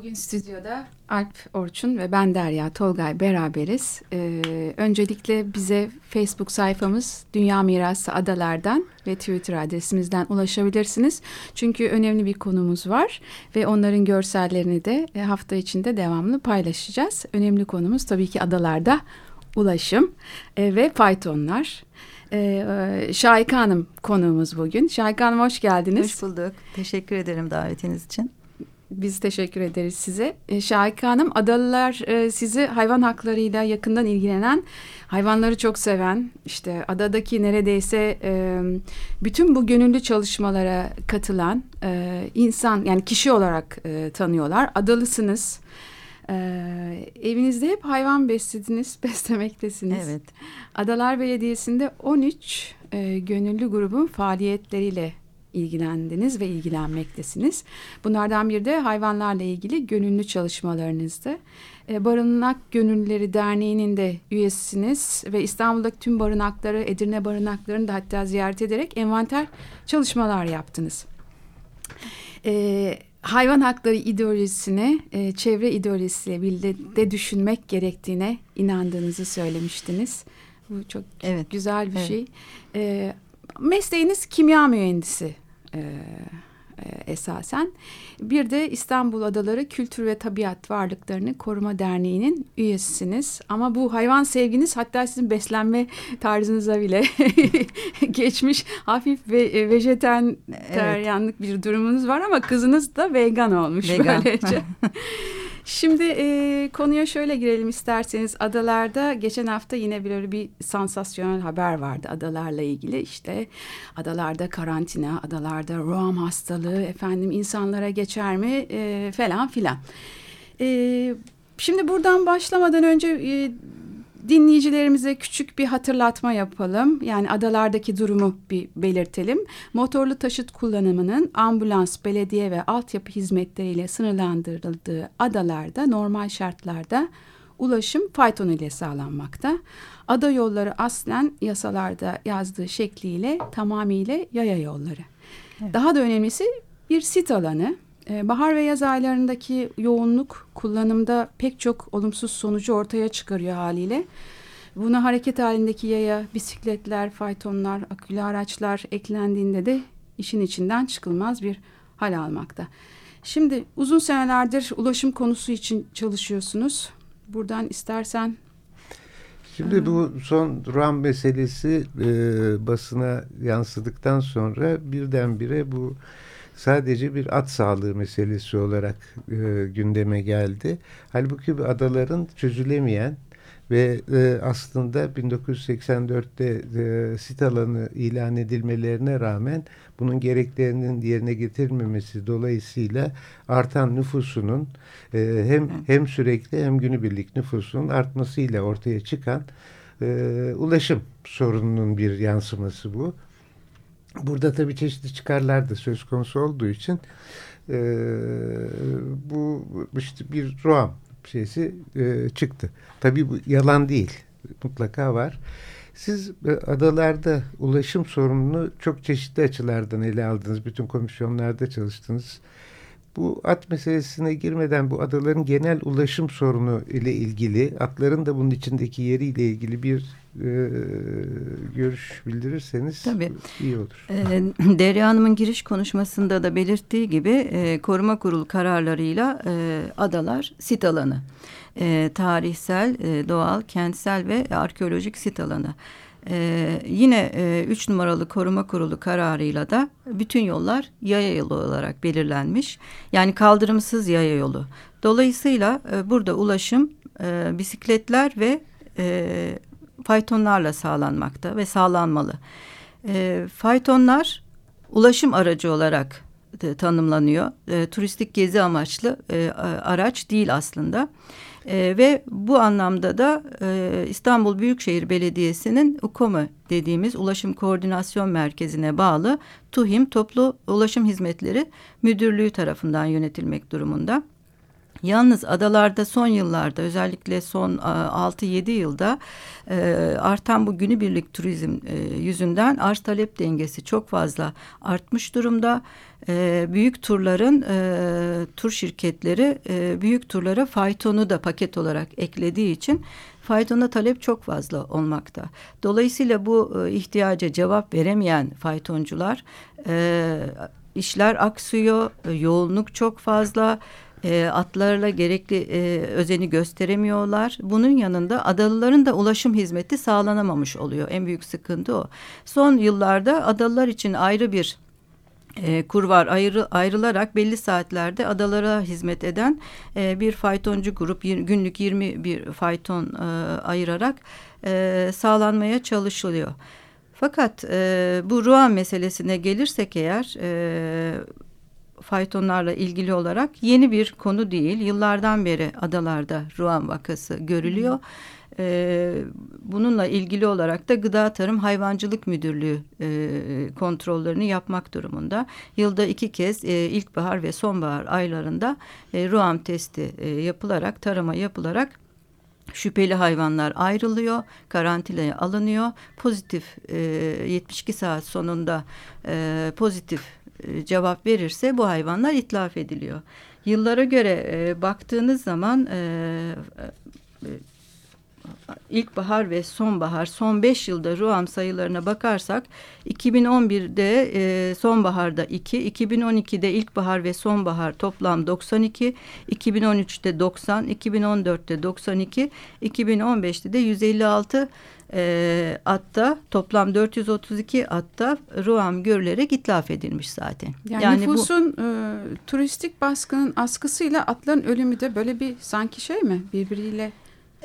Bugün stüdyoda Alp Orçun ve ben Derya Tolgay beraberiz. Ee, öncelikle bize Facebook sayfamız Dünya Mirası Adalar'dan ve Twitter adresimizden ulaşabilirsiniz. Çünkü önemli bir konumuz var ve onların görsellerini de e, hafta içinde devamlı paylaşacağız. Önemli konumuz tabii ki adalarda ulaşım e, ve faytonlar. Ee, Şahika Hanım konuğumuz bugün. Şahika Hanım hoş geldiniz. Hoş bulduk. Teşekkür ederim davetiniz için. Biz teşekkür ederiz size. E, Şahika Hanım, adalılar e, sizi hayvan haklarıyla yakından ilgilenen, hayvanları çok seven, işte adadaki neredeyse e, bütün bu gönüllü çalışmalara katılan e, insan, yani kişi olarak e, tanıyorlar. Adalısınız. Evinizde hep hayvan beslediniz, beslemektesiniz. Evet. Adalar Belediyesi'nde 13 e, gönüllü grubun faaliyetleriyle ilgilendiniz ve ilgilenmektesiniz. Bunlardan biri de hayvanlarla ilgili gönüllü çalışmalarınızdı. E, Barınak Gönüllüleri Derneği'nin de üyesiniz ve İstanbul'daki tüm barınakları, Edirne barınaklarını da hatta ziyaret ederek envanter çalışmalar yaptınız. E, hayvan hakları ideolojisine, e, çevre ideolojisiyle birlikte düşünmek gerektiğine inandığınızı söylemiştiniz. Bu çok Evet. güzel bir Evet. şey. E, mesleğiniz kimya mühendisi e, e, esasen. Bir de İstanbul Adaları Kültür ve Tabiat Varlıklarını Koruma Derneği'nin üyesisiniz. Ama bu hayvan sevginiz hatta sizin beslenme tarzınıza bile geçmiş hafif ve e, vejeteryanlık bir durumunuz var ama kızınız da vegan olmuş Vegan. böylece. Şimdi e, konuya şöyle girelim isterseniz. Adalarda geçen hafta yine böyle bir sansasyonel haber vardı adalarla ilgili. İşte adalarda karantina, adalarda roam hastalığı, efendim insanlara geçer mi e, falan filan. E, şimdi buradan başlamadan önce e, dinleyicilerimize küçük bir hatırlatma yapalım. Yani adalardaki durumu bir belirtelim. Motorlu taşıt kullanımının ambulans, belediye ve altyapı hizmetleriyle sınırlandırıldığı adalarda normal şartlarda ulaşım fayton ile sağlanmakta. Ada yolları aslen yasalarda yazdığı şekliyle tamamıyla yaya yolları. Evet. Daha da önemlisi bir sit alanı. Ee, Bahar ve yaz aylarındaki yoğunluk kullanımda pek çok olumsuz sonucu ortaya çıkarıyor haliyle. Buna hareket halindeki yaya, bisikletler, faytonlar, akülü araçlar eklendiğinde de işin içinden çıkılmaz bir hal almakta. Şimdi uzun senelerdir ulaşım konusu için çalışıyorsunuz. Buradan istersen Şimdi bu son RAM meselesi e, basına yansıdıktan sonra birdenbire bu sadece bir at sağlığı meselesi olarak e, gündeme geldi. Halbuki bu adaların çözülemeyen ve e, aslında 1984'te e, sit alanı ilan edilmelerine rağmen bunun gereklerinin yerine getirilmemesi dolayısıyla artan nüfusunun e, hem hem sürekli hem günübirlik nüfusunun artmasıyla ortaya çıkan e, ulaşım sorununun bir yansıması bu. Burada tabii çeşitli çıkarlar da söz konusu olduğu için e, bu işte bir roam şeysi e, çıktı. Tabii bu yalan değil. Mutlaka var. Siz e, adalarda ulaşım sorununu çok çeşitli açılardan ele aldınız. Bütün komisyonlarda çalıştınız. Bu at meselesine girmeden bu adaların genel ulaşım sorunu ile ilgili, atların da bunun içindeki yeriyle ilgili bir e, görüş bildirirseniz Tabii. iyi olur. Ee, Derya Hanım'ın giriş konuşmasında da belirttiği gibi e, koruma kurulu kararlarıyla e, adalar sit alanı. E, tarihsel, e, doğal, kentsel ve arkeolojik sit alanı. Ee, yine e, üç numaralı koruma kurulu kararıyla da bütün yollar yaya yolu olarak belirlenmiş. Yani kaldırımsız yaya yolu. Dolayısıyla e, burada ulaşım e, bisikletler ve e, faytonlarla sağlanmakta ve sağlanmalı. E, faytonlar ulaşım aracı olarak e, tanımlanıyor. E, turistik gezi amaçlı e, araç değil aslında. E, ve bu anlamda da e, İstanbul Büyükşehir Belediyesi'nin UKOME dediğimiz Ulaşım Koordinasyon Merkezi'ne bağlı TUHİM Toplu Ulaşım Hizmetleri Müdürlüğü tarafından yönetilmek durumunda. Yalnız adalarda son yıllarda özellikle son 6-7 yılda e, artan bu günübirlik turizm e, yüzünden arz talep dengesi çok fazla artmış durumda. E, büyük turların tur şirketleri büyük turlara faytonu da paket olarak eklediği için faytona talep çok fazla olmakta. Dolayısıyla bu ihtiyaca cevap veremeyen faytoncular işler aksıyor, yoğunluk çok fazla e, atlarla gerekli e, özeni gösteremiyorlar. Bunun yanında adalıların da ulaşım hizmeti sağlanamamış oluyor. En büyük sıkıntı o. Son yıllarda adalılar için ayrı bir e, kur var ayrı, ayrılarak belli saatlerde adalara hizmet eden e, bir faytoncu grup günlük 20 bir fayton e, ayırarak e, sağlanmaya çalışılıyor. Fakat e, bu Ruan meselesine gelirsek eğer e, faytonlarla ilgili olarak yeni bir konu değil. Yıllardan beri adalarda Ruan vakası görülüyor. Ee, bununla ilgili olarak da Gıda Tarım Hayvancılık Müdürlüğü e, kontrollerini yapmak durumunda. Yılda iki kez e, ilkbahar ve sonbahar aylarında e, Ruam testi e, yapılarak, tarama yapılarak şüpheli hayvanlar ayrılıyor, karantinaya alınıyor. Pozitif e, 72 saat sonunda e, pozitif e, cevap verirse bu hayvanlar itlaf ediliyor. Yıllara göre e, baktığınız zaman e, e, ilkbahar ve sonbahar son beş yılda RUAM sayılarına bakarsak 2011'de e, sonbaharda 2, 2012'de ilkbahar ve sonbahar toplam 92, 2013'te 90, 2014'te 92, 2015'te de 156 e, atta toplam 432 atta Ruam görülerek itlaf edilmiş zaten. Yani, yani nüfusun bu, e, turistik baskının askısıyla atların ölümü de böyle bir sanki şey mi birbiriyle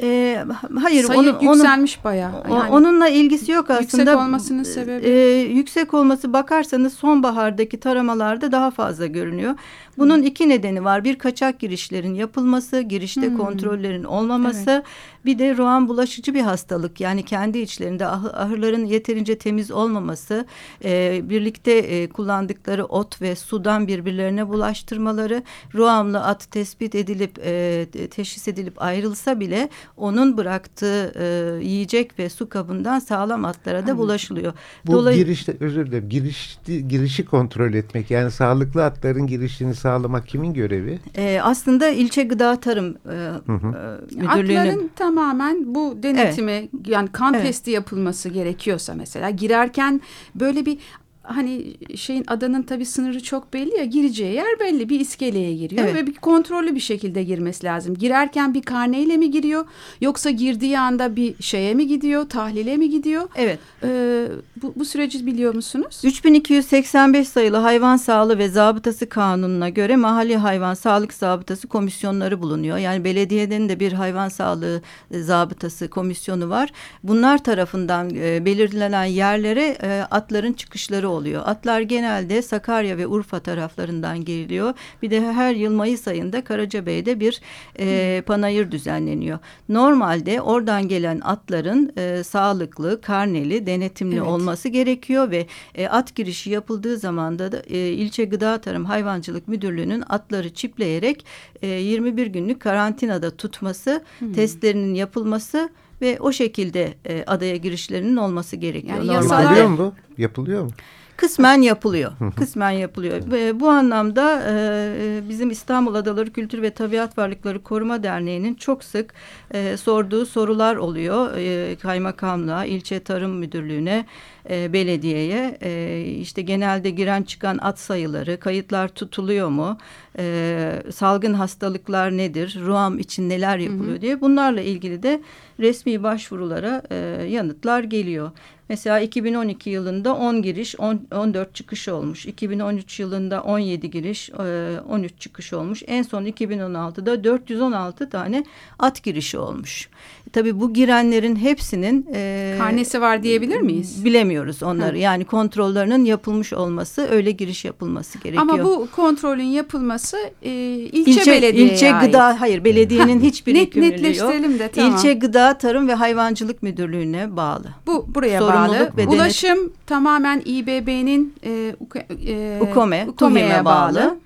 e, hayır, Sayı onun, yükselmiş bayağı. Yani, onunla ilgisi yok aslında. Yüksek olmasının sebebi? E, yüksek olması bakarsanız sonbahardaki taramalarda daha fazla görünüyor. Bunun hmm. iki nedeni var. Bir kaçak girişlerin yapılması, girişte hmm. kontrollerin olmaması. Evet. Bir de roğan bulaşıcı bir hastalık. Yani kendi içlerinde ah ahırların yeterince temiz olmaması, e, birlikte e, kullandıkları ot ve sudan birbirlerine bulaştırmaları, roğamlı at tespit edilip e, teşhis edilip ayrılsa bile onun bıraktığı e, yiyecek ve su kabından sağlam atlara da bulaşılıyor. Bu Dolay girişte özür dilerim giriş, girişi kontrol etmek yani sağlıklı atların girişini sağlamak kimin görevi? E, aslında ilçe gıda tarım e, hı hı. E, müdürlüğünün. Atların tamamen bu denetimi evet. yani kan evet. testi yapılması gerekiyorsa mesela girerken böyle bir hani şeyin adanın tabii sınırı çok belli ya gireceği yer belli bir iskeleye giriyor evet. ve bir kontrollü bir şekilde girmesi lazım. Girerken bir karneyle mi giriyor yoksa girdiği anda bir şeye mi gidiyor tahlile mi gidiyor? Evet. Ee, bu, bu süreci biliyor musunuz? 3285 sayılı hayvan sağlığı ve zabıtası kanununa göre mahalli hayvan sağlık zabıtası komisyonları bulunuyor. Yani belediyenin de bir hayvan sağlığı e, zabıtası komisyonu var. Bunlar tarafından e, belirlenen yerlere e, atların çıkışları oluyor. Atlar genelde Sakarya ve Urfa taraflarından geliyor. Bir de her yıl Mayıs ayında Karacabey'de bir e, panayır düzenleniyor. Normalde oradan gelen atların e, sağlıklı, karneli, denetimli evet. olması gerekiyor ve e, at girişi yapıldığı zaman da e, ilçe Gıda Tarım Hayvancılık Müdürlüğü'nün atları çipleyerek e, 21 günlük karantinada tutması, hmm. testlerinin yapılması ve o şekilde e, adaya girişlerinin olması gerekiyor. Yani Normalde. Yapılıyor mu bu? Yapılıyor mu? Kısmen yapılıyor. Kısmen yapılıyor. Ve bu anlamda e, bizim İstanbul Adaları Kültür ve Tabiat Varlıkları Koruma Derneği'nin çok sık e, sorduğu sorular oluyor. E, kaymakamlığa, ilçe tarım müdürlüğüne, e, belediyeye e, işte genelde giren çıkan at sayıları, kayıtlar tutuluyor mu, e, salgın hastalıklar nedir, ruam için neler yapılıyor hı hı. diye bunlarla ilgili de resmi başvurulara e, yanıtlar geliyor. Mesela 2012 yılında 10 giriş, 10, 14 çıkış olmuş. 2013 yılında 17 giriş, 13 çıkış olmuş. En son 2016'da 416 tane at girişi olmuş. Tabii bu girenlerin hepsinin e, karnesi var diyebilir miyiz? Bilemiyoruz onları. Ha. Yani kontrollerinin yapılmış olması, öyle giriş yapılması gerekiyor. Ama bu kontrolün yapılması e, ilçe, ilçe belediyeye ilçe ait. gıda hayır belediyenin hiçbir Net, yükümlülüğü yok. netleştirelim de tamam. İlçe Gıda Tarım ve Hayvancılık Müdürlüğü'ne bağlı. Bu buraya Sorumluluk bağlı. ve denet- Ulaşım tamamen İBB'nin e, e, Ukome, Ukome'ye TUHİM'e bağlı.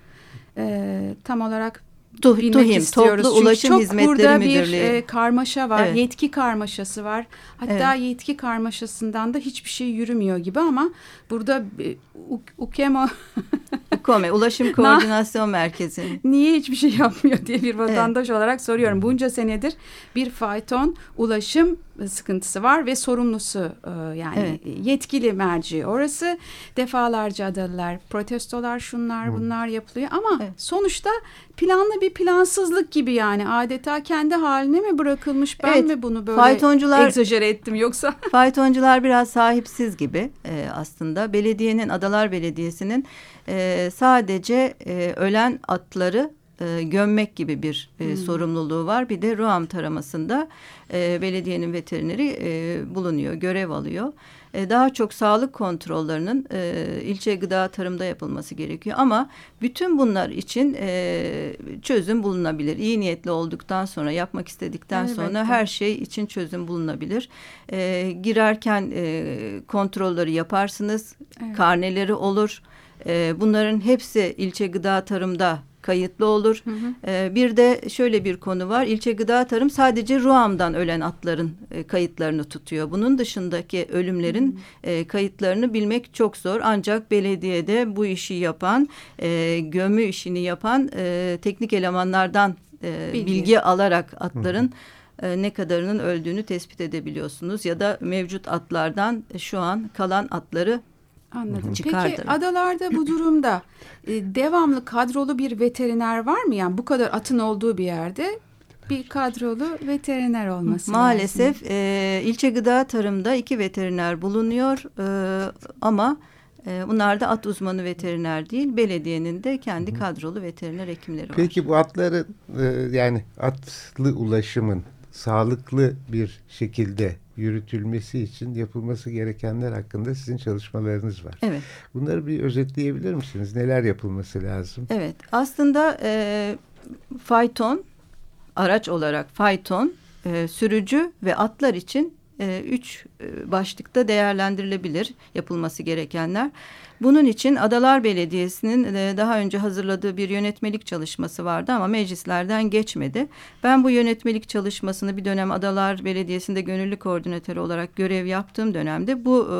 E, tam olarak Tu, bilmek TUHİM istiyoruz. Toplu Çünkü Ulaşım çok Hizmetleri burada bir Müdürlüğü. e, karmaşa var. Evet. Yetki karmaşası var. Hatta yetki karmaşasından da hiçbir şey yürümüyor gibi ama burada e, U- Ukemo Ukome Ulaşım Koordinasyon Merkezi. niye hiçbir şey yapmıyor diye bir vatandaş olarak soruyorum. Bunca senedir bir fayton ulaşım sıkıntısı var ve sorumlusu e, yani Evet. yetkili merci orası. Defalarca adalılar, protestolar şunlar bunlar yapılıyor ama Evet. sonuçta planlı bir plansızlık gibi yani adeta kendi haline mi bırakılmış ben Evet, mi bunu böyle faytoncular- egzajere ettim yoksa? Faytoncular biraz sahipsiz gibi e, aslında. Belediyenin, Adalar Belediyesi'nin e, sadece e, ölen atları e, gömmek gibi bir e, sorumluluğu var. Bir de Ruam taramasında e, belediyenin veterineri e, bulunuyor, görev alıyor. E, daha çok sağlık kontrollerinin e, ilçe gıda tarımda yapılması gerekiyor. Ama bütün bunlar için e, çözüm bulunabilir. İyi niyetli olduktan sonra, yapmak istedikten Elbette. sonra her şey için çözüm bulunabilir. E, girerken e, kontrolleri yaparsınız, Evet. karneleri olur. E, bunların hepsi ilçe gıda tarımda kayıtlı olur. Hı hı. E, bir de şöyle bir konu var. İlçe gıda tarım sadece Ruam'dan ölen atların e, kayıtlarını tutuyor. Bunun dışındaki ölümlerin e, kayıtlarını bilmek çok zor. Ancak belediyede bu işi yapan, e, gömü işini yapan e, teknik elemanlardan e, Bilgi. bilgi. alarak atların e, ne kadarının öldüğünü tespit edebiliyorsunuz. Ya da mevcut atlardan şu an kalan atları Anladım. Çıkardı. Peki adalarda bu durumda e, devamlı kadrolu bir veteriner var mı? Yani bu kadar atın olduğu bir yerde bir kadrolu veteriner olması lazım. Maalesef e, ilçe gıda tarımda iki veteriner bulunuyor e, ama e, bunlar da at uzmanı veteriner değil. Belediyenin de kendi kadrolu veteriner hekimleri var. Peki bu atların e, yani atlı ulaşımın sağlıklı bir şekilde yürütülmesi için yapılması gerekenler hakkında sizin çalışmalarınız var. Evet. Bunları bir özetleyebilir misiniz? Neler yapılması lazım? Evet. Aslında e, fayton araç olarak fayton e, sürücü ve atlar için e, üç başlıkta değerlendirilebilir yapılması gerekenler. Bunun için Adalar Belediyesi'nin e, daha önce hazırladığı bir yönetmelik çalışması vardı ama meclislerden geçmedi. Ben bu yönetmelik çalışmasını bir dönem Adalar Belediyesi'nde gönüllü koordinatörü olarak görev yaptığım dönemde bu e,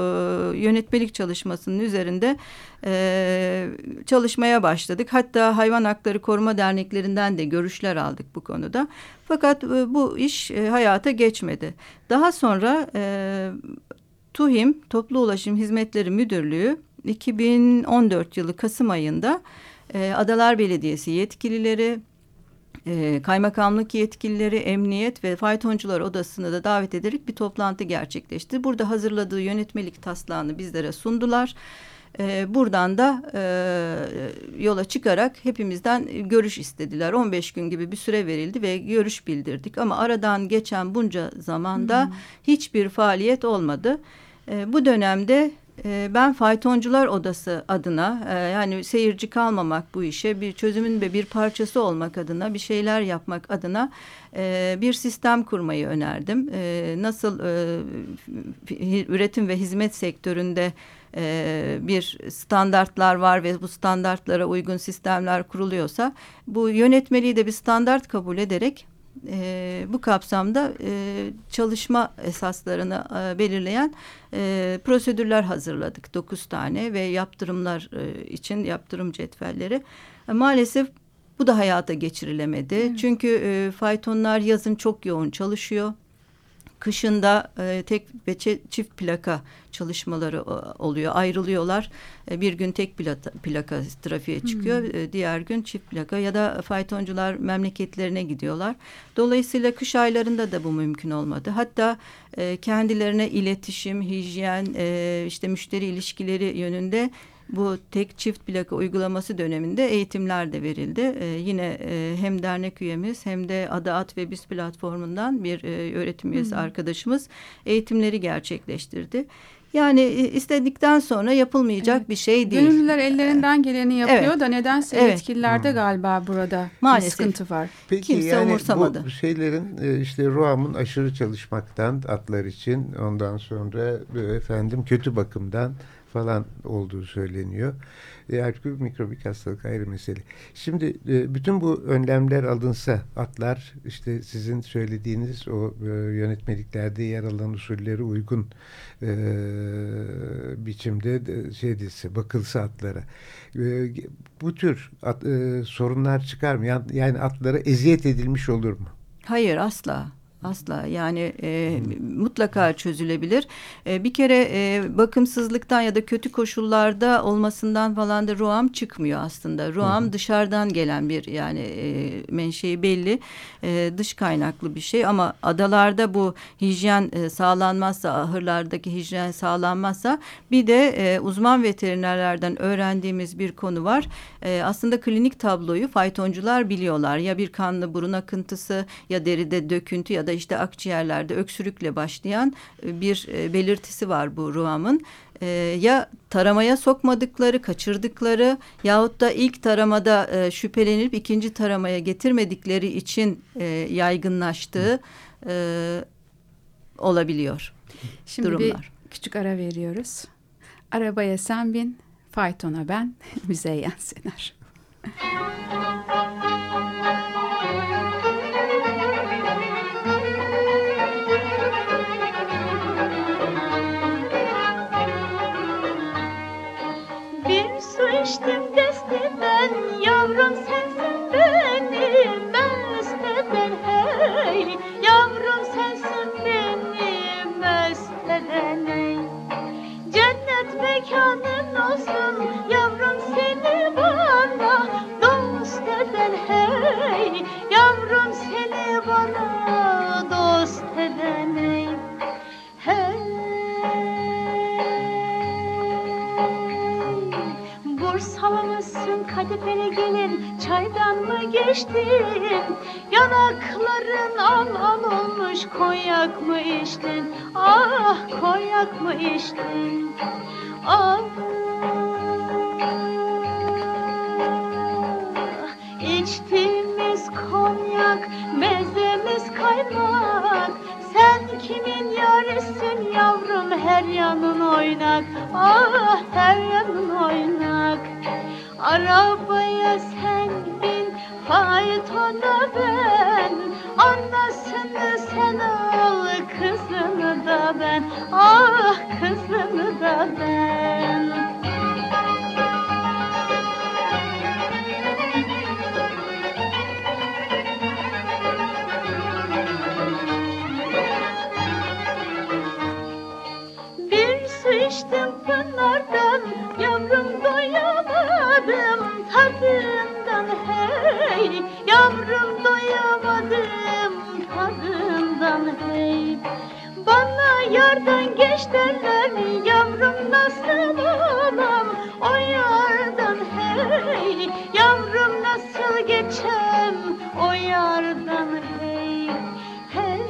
yönetmelik çalışmasının üzerinde e, çalışmaya başladık. Hatta hayvan hakları koruma derneklerinden de görüşler aldık bu konuda. Fakat e, bu iş e, hayata geçmedi. Daha sonra e, TUHİM Toplu Ulaşım Hizmetleri Müdürlüğü 2014 yılı Kasım ayında e, Adalar Belediyesi yetkilileri, e, kaymakamlık yetkilileri, emniyet ve faytoncular odasını da davet ederek bir toplantı gerçekleşti. Burada hazırladığı yönetmelik taslağını bizlere sundular. E, buradan da e, yola çıkarak hepimizden görüş istediler. 15 gün gibi bir süre verildi ve görüş bildirdik. Ama aradan geçen bunca zamanda hiçbir faaliyet olmadı. E, bu dönemde e, ben faytoncular odası adına e, yani seyirci kalmamak bu işe bir çözümün ve bir parçası olmak adına bir şeyler yapmak adına bir sistem kurmayı önerdim. Nasıl üretim ve hizmet sektöründe e, bir standartlar var ve bu standartlara uygun sistemler kuruluyorsa bu yönetmeliği de bir standart kabul ederek e, bu kapsamda e, çalışma esaslarını e, belirleyen e, prosedürler hazırladık. Dokuz tane ve yaptırımlar e, için yaptırım cetvelleri. E, maalesef bu da hayata geçirilemedi. Çünkü e, faytonlar yazın çok yoğun çalışıyor. Kışında e, tek ve çift plaka çalışmaları e, oluyor. Ayrılıyorlar. E, bir gün tek plaka, plaka trafiğe çıkıyor. E, diğer gün çift plaka ya da faytoncular memleketlerine gidiyorlar. Dolayısıyla kış aylarında da bu mümkün olmadı. Hatta e, kendilerine iletişim, hijyen, e, işte müşteri ilişkileri yönünde bu tek çift plaka uygulaması döneminde eğitimler de verildi. E, yine e, hem dernek üyemiz hem de Ada At ve Biz platformundan bir e, öğretim üyesi Hı. arkadaşımız eğitimleri gerçekleştirdi. Yani e, istedikten sonra yapılmayacak evet. bir şey değil. Gönüllüler ellerinden geleni yapıyor evet. da nedense evet. yetkililerde hmm. galiba burada Maalesef. bir sıkıntı var. Peki Kimse yani umursamadı. bu şeylerin e, işte ROAM'ın aşırı çalışmaktan atlar için ondan sonra e, efendim kötü bakımdan falan olduğu söyleniyor. E, Herkül mikrobik hastalık ayrı mesele. Şimdi e, bütün bu önlemler alınsa atlar işte sizin söylediğiniz o e, yönetmeliklerde yer alan usulleri uygun e, biçimde de, şey edilse bakılsa atlara e, bu tür at, sorunlar çıkar mı? Yani atlara eziyet edilmiş olur mu? Hayır asla. Asla yani e, mutlaka çözülebilir. E, bir kere e, bakımsızlıktan ya da kötü koşullarda olmasından falan da ruam çıkmıyor aslında. Ruam hı dışarıdan gelen bir yani e, menşei belli e, dış kaynaklı bir şey ama adalarda bu hijyen e, sağlanmazsa ahırlardaki hijyen sağlanmazsa bir de e, uzman veterinerlerden öğrendiğimiz bir konu var. E, aslında klinik tabloyu faytoncular biliyorlar ya bir kanlı burun akıntısı ya deride döküntü ya da da işte akciğerlerde öksürükle başlayan e, bir e, belirtisi var bu ruamın. E, ya taramaya sokmadıkları, kaçırdıkları yahut da ilk taramada şüphelenip ikinci taramaya getirmedikleri için yaygınlaştığı olabiliyor Şimdi durumlar. bir küçük ara veriyoruz. Arabaya sen bin, faytona ben, Müzeyyen Sener. mı geçtin Yanakların al al olmuş Konyak mı içtin Ah konyak mı içtin Ah. İçtiğimiz konyak Mezemiz kaymak. Sen kimin yarısın yavrum Her yanın oynak. Ah faytona ben Anasını sen al, kızını da ben Ah kızını da ben. Bir su içtim pınardan Yavrum doyamadım tadından Yavrum doyamadım tadından hey Bana yardan geç derler Yavrum nasıl olam? O yardan hey Yavrum nasıl geçem? O yardan hey Hey.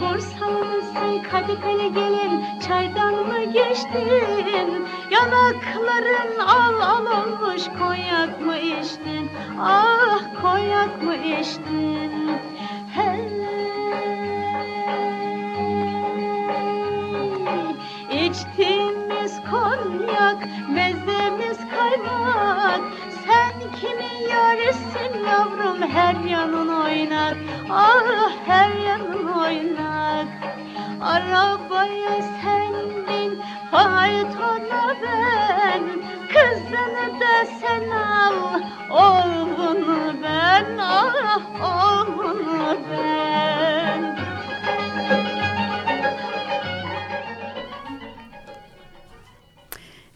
Borsalımızın kadifeli gelin Çaydan mı geçtin Yanakların al al olmuş Konyak mı içtin? Ah konyak mı içtin? Hey! İçtiğimiz konyak Mezemiz kaymak Sen kimin yarısın yavrum Her yanın oynak. Ah her yanın oynak. Arabaya sen bin Faytona ben Kızını da sen al Oğlunu ben Ah oğlunu ben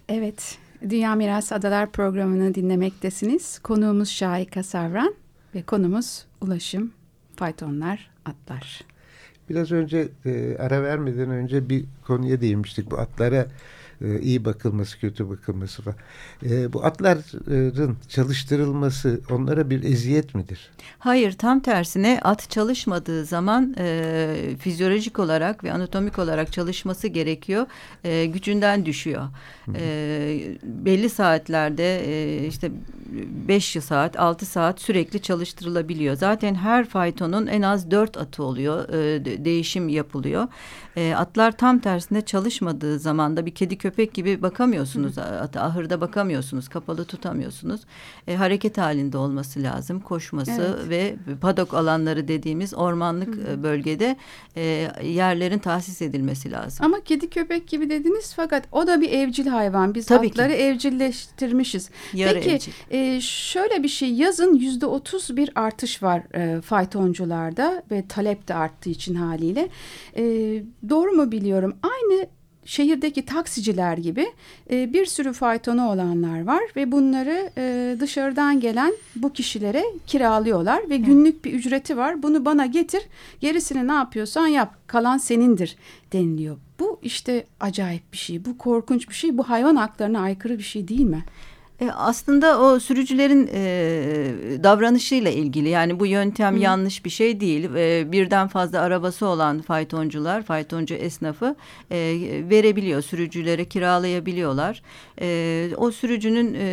Evet, Dünya Miras Adalar programını dinlemektesiniz. Konuğumuz Şahika Savran ve konumuz ulaşım, faytonlar, atlar. Biraz önce e, ara vermeden önce bir konuya değinmiştik. Bu atlara e, iyi bakılması, kötü bakılması falan. E, bu atların çalıştırılması onlara bir eziyet midir? Hayır, tam tersine at çalışmadığı zaman e, fizyolojik olarak ve anatomik olarak çalışması gerekiyor. E, gücünden düşüyor. E, belli saatlerde e, işte 5 saat, 6 saat sürekli çalıştırılabiliyor. Zaten her faytonun en az 4 atı oluyor. E, değişim yapılıyor. E, atlar tam tersine çalışmadığı zaman da bir kedi köpek gibi bakamıyorsunuz. Ata, ahırda bakamıyorsunuz. Kapalı tutamıyorsunuz. E, hareket halinde olması lazım. Koşması Evet. ve padok alanları dediğimiz ormanlık e, bölgede e, yerlerin tahsis edilmesi lazım. Ama kedi köpek gibi dediniz fakat o da bir evcil hayvan. Biz Tabii ki. atları evcilleştirmişiz. Yarı Peki evcil. e, şöyle bir şey yazın yüzde otuz bir artış var e, faytoncularda ve talep de arttığı için haliyle. E, doğru mu biliyorum? Aynı şehirdeki taksiciler gibi e, bir sürü faytonu olanlar var ve bunları e, dışarıdan gelen bu kişilere kiralıyorlar ve günlük bir ücreti var. Bunu bana getir, gerisini ne yapıyorsan yap, kalan senindir deniliyor. Bu işte acayip bir şey, bu korkunç bir şey, bu hayvan haklarına aykırı bir şey değil mi? E, aslında o sürücülerin e, davranışıyla ilgili yani bu yöntem yanlış bir şey değil. E, birden fazla arabası olan faytoncular, faytoncu esnafı e, verebiliyor, sürücülere kiralayabiliyorlar. E, o sürücünün e,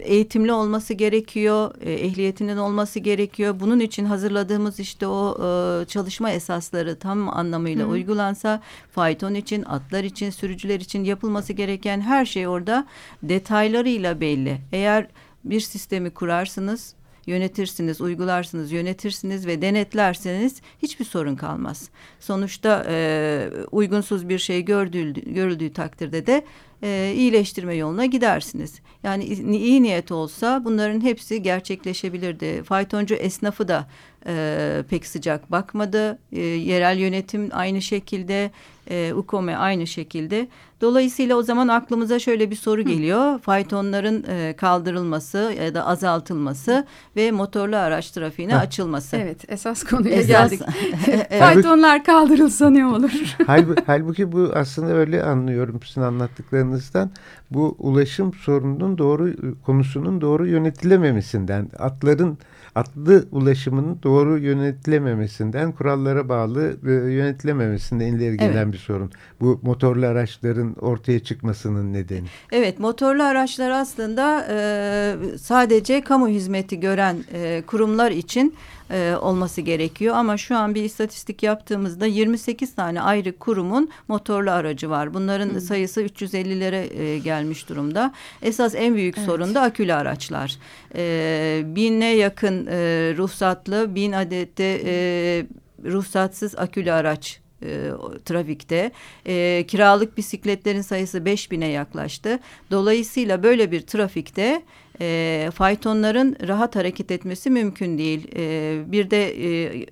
eğitimli olması gerekiyor, e, ehliyetinin olması gerekiyor. Bunun için hazırladığımız işte o e, çalışma esasları tam anlamıyla uygulansa fayton için, atlar için, sürücüler için yapılması gereken her şey orada detaylarıyla belli. Eğer bir sistemi kurarsınız, yönetirsiniz, uygularsınız, yönetirsiniz ve denetlerseniz hiçbir sorun kalmaz. Sonuçta e, uygunsuz bir şey gördüğü, görüldüğü takdirde de e, iyileştirme yoluna gidersiniz. Yani iyi niyet olsa bunların hepsi gerçekleşebilirdi. Faytoncu esnafı da e, pek sıcak bakmadı. E, yerel yönetim aynı şekilde, e, UKOME aynı şekilde. Dolayısıyla o zaman aklımıza şöyle bir soru geliyor. Faytonların e, kaldırılması ya da azaltılması ve motorlu araç trafiğine açılması. Evet, esas konuya Esas- geldik. Faytonlar kaldırılsa ne olur? Halbuki, halbuki bu aslında öyle anlıyorum sizin anlattıklarınızdan. Bu ulaşım sorununun doğru konusunun doğru yönetilememesinden, atların atlı ulaşımının doğru yönetilememesinden, kurallara bağlı e, yönetilememesinden ileri gelen Evet. Bir sorun. Bu motorlu araçların ortaya çıkmasının nedeni. Evet motorlu araçlar aslında e, sadece kamu hizmeti gören e, kurumlar için e, olması gerekiyor. Ama şu an bir istatistik yaptığımızda 28 tane ayrı kurumun motorlu aracı var. Bunların sayısı 350'lere e, gelmiş durumda. Esas en büyük sorun da akülü araçlar. E, bine yakın e, ruhsatlı, bin adette e, ruhsatsız akülü araç e, trafikte. E, kiralık bisikletlerin sayısı 5000'e yaklaştı. Dolayısıyla böyle bir trafikte e, faytonların rahat hareket etmesi mümkün değil. E, bir de e,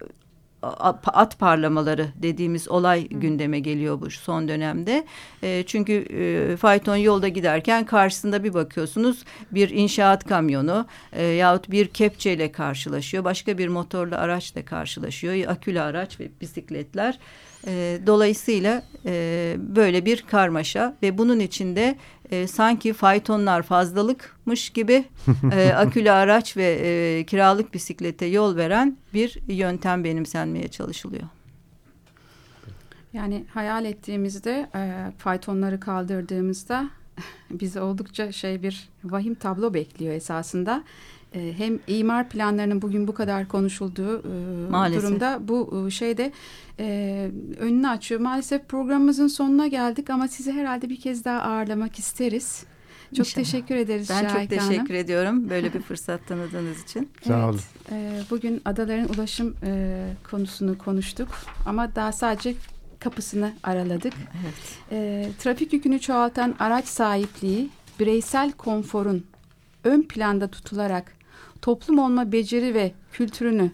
at parlamaları dediğimiz olay gündeme geliyor bu son dönemde. E, çünkü e, fayton yolda giderken karşısında bir bakıyorsunuz bir inşaat kamyonu e, yahut bir kepçeyle karşılaşıyor. Başka bir motorlu araçla karşılaşıyor. Akülü araç ve bisikletler. E, dolayısıyla e, böyle bir karmaşa ve bunun içinde e, sanki faytonlar fazlalıkmış gibi e, akülü araç ve e, kiralık bisiklete yol veren bir yöntem benimsenmeye çalışılıyor. Yani hayal ettiğimizde e, faytonları kaldırdığımızda bizi oldukça şey bir vahim tablo bekliyor esasında. E, hem imar planlarının bugün bu kadar konuşulduğu e, Maalesef. durumda bu e, şeyde önünü açıyor. Maalesef programımızın sonuna geldik ama sizi herhalde bir kez daha ağırlamak isteriz. Çok İnşallah. teşekkür ederiz Ben çok Şahika Hanım. teşekkür ediyorum böyle bir fırsat tanıdığınız için. Sağ Evet, olun. e, bugün adaların ulaşım konusunu konuştuk ama daha sadece kapısını araladık. Evet. E, trafik yükünü çoğaltan araç sahipliği, bireysel konforun ön planda tutularak toplum olma beceri ve kültürünü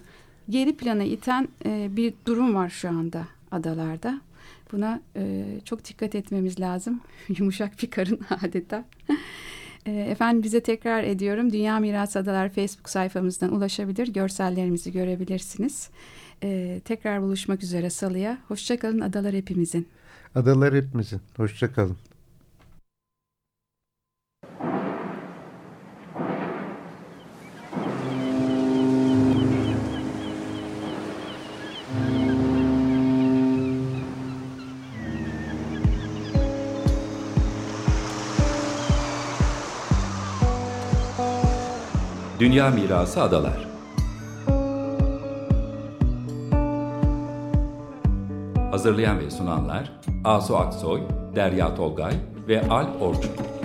geri plana iten e, bir durum var şu anda adalarda. Buna e, çok dikkat etmemiz lazım. Yumuşak bir karın adeta. E, efendim bize tekrar ediyorum. Dünya Mirası Adalar Facebook sayfamızdan ulaşabilir. Görsellerimizi görebilirsiniz. E, tekrar buluşmak üzere salıya. Hoşçakalın adalar hepimizin. Adalar hepimizin. Hoşçakalın. Dünya Mirası Adalar Hazırlayan ve sunanlar Asu Aksoy, Derya Tolgay ve Al Orçun.